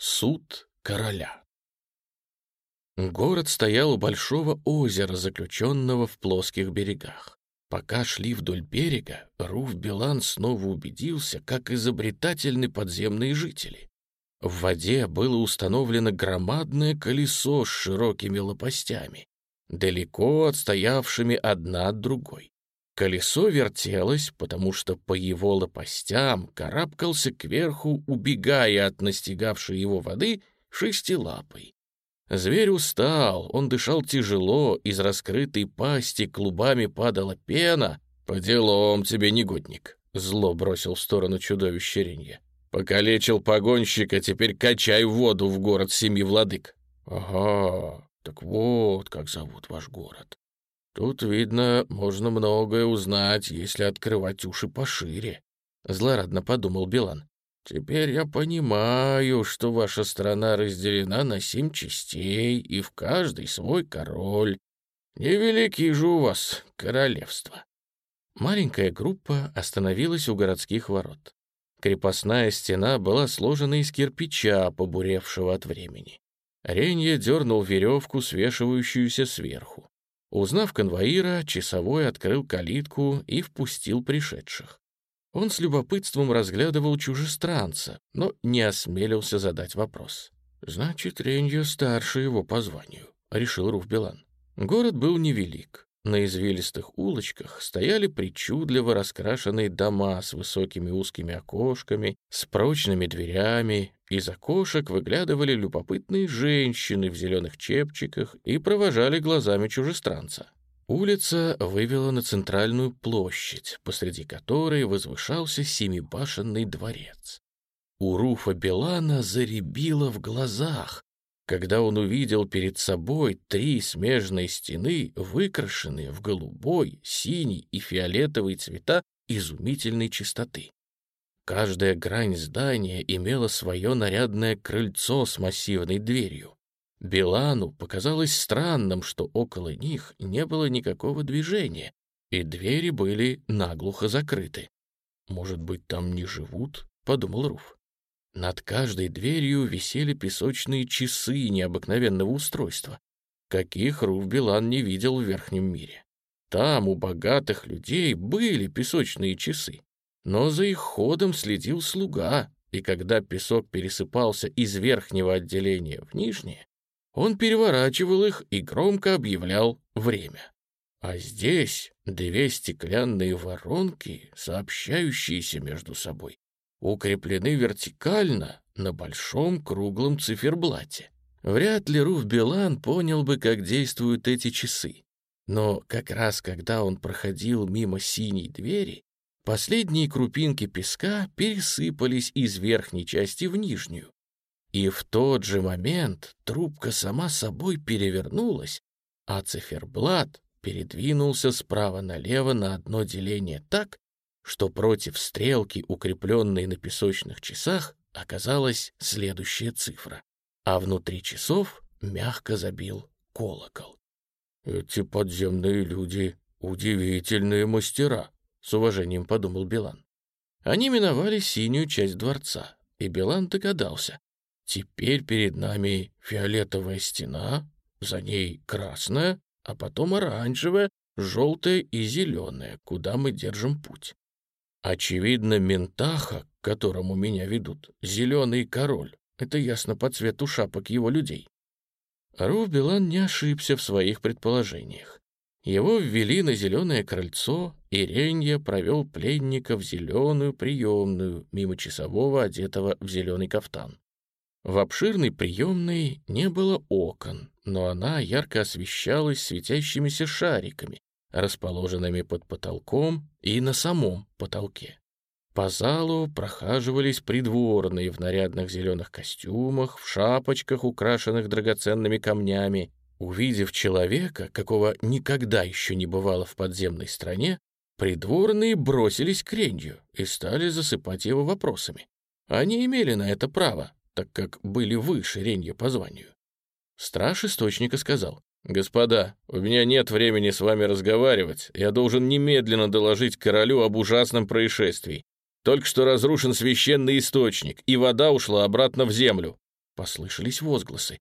Суд короля. Город стоял у большого озера, заключенного в плоских берегах. Пока шли вдоль берега, Руф Билан снова убедился, как изобретательны подземные жители. В воде было установлено громадное колесо с широкими лопастями, далеко отстоявшими одна от другой. Колесо вертелось, потому что по его лопастям карабкался кверху, убегая от настигавшей его воды, шестилапой. Зверь устал, он дышал тяжело, из раскрытой пасти клубами падала пена. «По делам тебе, негодник!» — зло бросил в сторону чудовища Ренья. «Покалечил погонщика, теперь качай воду в город семи владык». «Ага, так вот как зовут ваш город. Тут, видно, можно многое узнать, если открывать уши пошире. Злорадно подумал Билан. Теперь я понимаю, что ваша страна разделена на семь частей, и в каждой свой король. Невелики же у вас королевства. Маленькая группа остановилась у городских ворот. Крепостная стена была сложена из кирпича, побуревшего от времени. Ренье дернул веревку, свешивающуюся сверху. Узнав конвоира, часовой открыл калитку и впустил пришедших. Он с любопытством разглядывал чужестранца, но не осмелился задать вопрос. «Значит, Ренья старше его по званию», — решил Руфбелан. Город был невелик. На извилистых улочках стояли причудливо раскрашенные дома с высокими узкими окошками, с прочными дверями. Из окошек выглядывали любопытные женщины в зеленых чепчиках и провожали глазами чужестранца. Улица вывела на центральную площадь, посреди которой возвышался семибашенный дворец. У Руфа Белана заребило в глазах, когда он увидел перед собой три смежные стены, выкрашенные в голубой, синий и фиолетовый цвета изумительной чистоты. Каждая грань здания имела свое нарядное крыльцо с массивной дверью. Билану показалось странным, что около них не было никакого движения, и двери были наглухо закрыты. «Может быть, там не живут?» — подумал Руф. Над каждой дверью висели песочные часы необыкновенного устройства, каких Руф Билан не видел в верхнем мире. Там у богатых людей были песочные часы, но за их ходом следил слуга, и когда песок пересыпался из верхнего отделения в нижнее, он переворачивал их и громко объявлял время. А здесь две стеклянные воронки, сообщающиеся между собой, укреплены вертикально на большом круглом циферблате. Вряд ли Руф Билан понял бы, как действуют эти часы. Но как раз когда он проходил мимо синей двери, последние крупинки песка пересыпались из верхней части в нижнюю. И в тот же момент трубка сама собой перевернулась, а циферблат передвинулся справа налево на одно деление так, что против стрелки, укрепленной на песочных часах, оказалась следующая цифра, а внутри часов мягко забил колокол. «Эти подземные люди — удивительные мастера», — с уважением подумал Билан. Они миновали синюю часть дворца, и Билан догадался. Теперь перед нами фиолетовая стена, за ней красная, а потом оранжевая, желтая и зеленая, куда мы держим путь. Очевидно, Ментаха, к которому меня ведут, зеленый король. Это ясно по цвету шапок его людей. Руф Билан не ошибся в своих предположениях. Его ввели на зеленое крыльцо, и Ренья провел пленника в зеленую приемную, мимо часового, одетого в зеленый кафтан. В обширной приемной не было окон, но она ярко освещалась светящимися шариками, расположенными под потолком и на самом потолке. По залу прохаживались придворные в нарядных зеленых костюмах, в шапочках, украшенных драгоценными камнями. Увидев человека, какого никогда еще не бывало в подземной стране, придворные бросились к Ренью и стали засыпать его вопросами. Они имели на это право, так как были выше Ренья по званию. Страж источника сказал, «Господа, у меня нет времени с вами разговаривать. Я должен немедленно доложить королю об ужасном происшествии. Только что разрушен священный источник, и вода ушла обратно в землю. Послышались возгласы.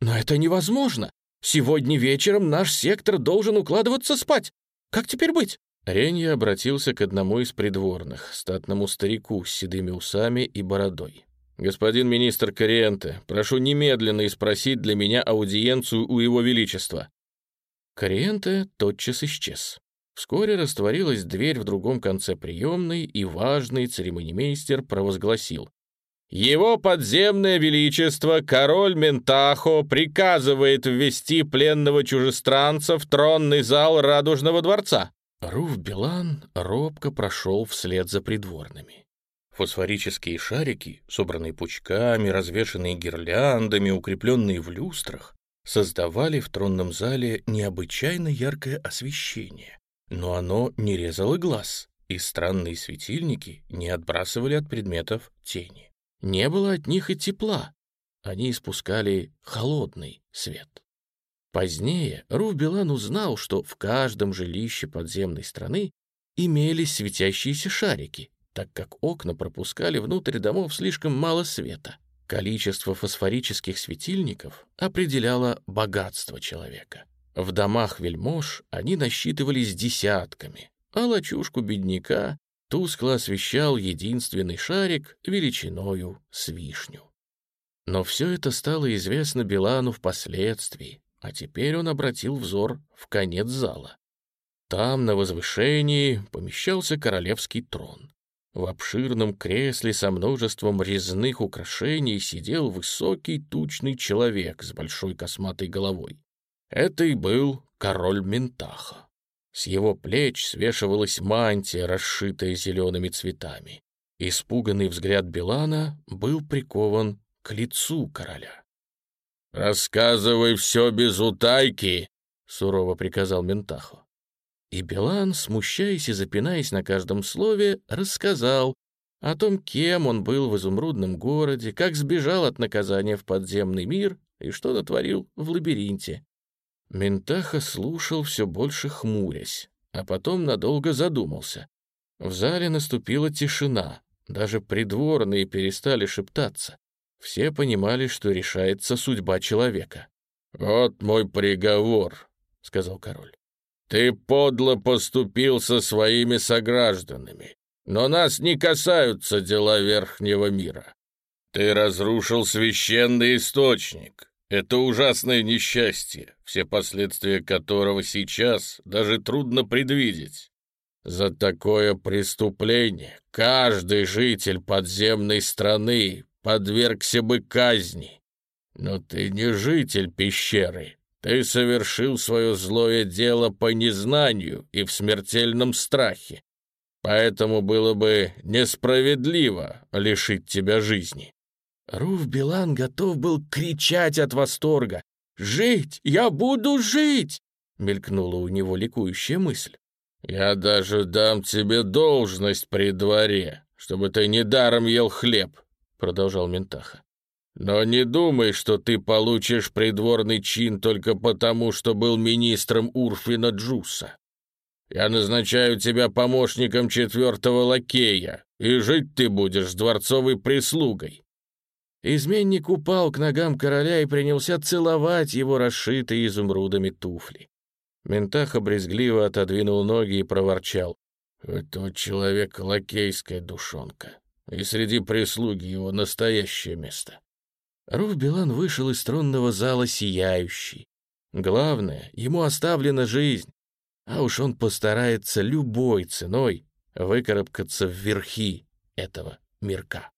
«Но это невозможно! Сегодня вечером наш сектор должен укладываться спать! Как теперь быть?» Ренья обратился к одному из придворных, статному старику с седыми усами и бородой. «Господин министр Кориенте, прошу немедленно испросить для меня аудиенцию у его величества». Кориенте тотчас исчез. Вскоре растворилась дверь в другом конце приемной, и важный церемонимейстер провозгласил. «Его подземное величество, король Ментахо, приказывает ввести пленного чужестранца в тронный зал Радужного дворца». Руф Билан робко прошел вслед за придворными. Фосфорические шарики, собранные пучками, развешанные гирляндами, укрепленные в люстрах, создавали в тронном зале необычайно яркое освещение. Но оно не резало глаз, и странные светильники не отбрасывали от предметов тени. Не было от них и тепла. Они испускали холодный свет. Позднее Руф Билан узнал, что в каждом жилище подземной страны имелись светящиеся шарики, так как окна пропускали внутрь домов слишком мало света. Количество фосфорических светильников определяло богатство человека. В домах вельмож они насчитывались десятками, а лачушку бедняка тускло освещал единственный шарик величиною с вишню. Но все это стало известно Билану впоследствии, а теперь он обратил взор в конец зала. Там, на возвышении, помещался королевский трон. В обширном кресле со множеством резных украшений сидел высокий тучный человек с большой косматой головой. Это и был король Ментаха. С его плеч свешивалась мантия, расшитая зелеными цветами. Испуганный взгляд Билана был прикован к лицу короля. «Рассказывай все без утайки!» — сурово приказал Ментахо. И Билан, смущаясь и запинаясь на каждом слове, рассказал о том, кем он был в изумрудном городе, как сбежал от наказания в подземный мир и что натворил в лабиринте. Ментаха слушал все больше хмурясь, а потом надолго задумался. В зале наступила тишина, даже придворные перестали шептаться. Все понимали, что решается судьба человека. «Вот мой приговор», — сказал король. «Ты подло поступил со своими согражданами, но нас не касаются дела Верхнего мира. Ты разрушил священный источник. Это ужасное несчастье, все последствия которого сейчас даже трудно предвидеть. За такое преступление каждый житель подземной страны подвергся бы казни. Но ты не житель пещеры. Ты совершил свое злое дело по незнанию и в смертельном страхе. Поэтому было бы несправедливо лишить тебя жизни». Руф Билан готов был кричать от восторга. «Жить! Я буду жить!» — мелькнула у него ликующая мысль. «Я даже дам тебе должность при дворе, чтобы ты недаром ел хлеб продолжал Ментаха. «Но не думай, что ты получишь придворный чин только потому, что был министром Урфина Джуса. Я назначаю тебя помощником четвертого лакея, и жить ты будешь с дворцовой прислугой». Изменник упал к ногам короля и принялся целовать его расшитые изумрудами туфли. Ментаха брезгливо отодвинул ноги и проворчал. «У этого человека лакейская душонка и среди прислуги его настоящее место. Руф Билан вышел из тронного зала сияющий. Главное, ему оставлена жизнь, а уж он постарается любой ценой выкарабкаться в верхи этого мирка.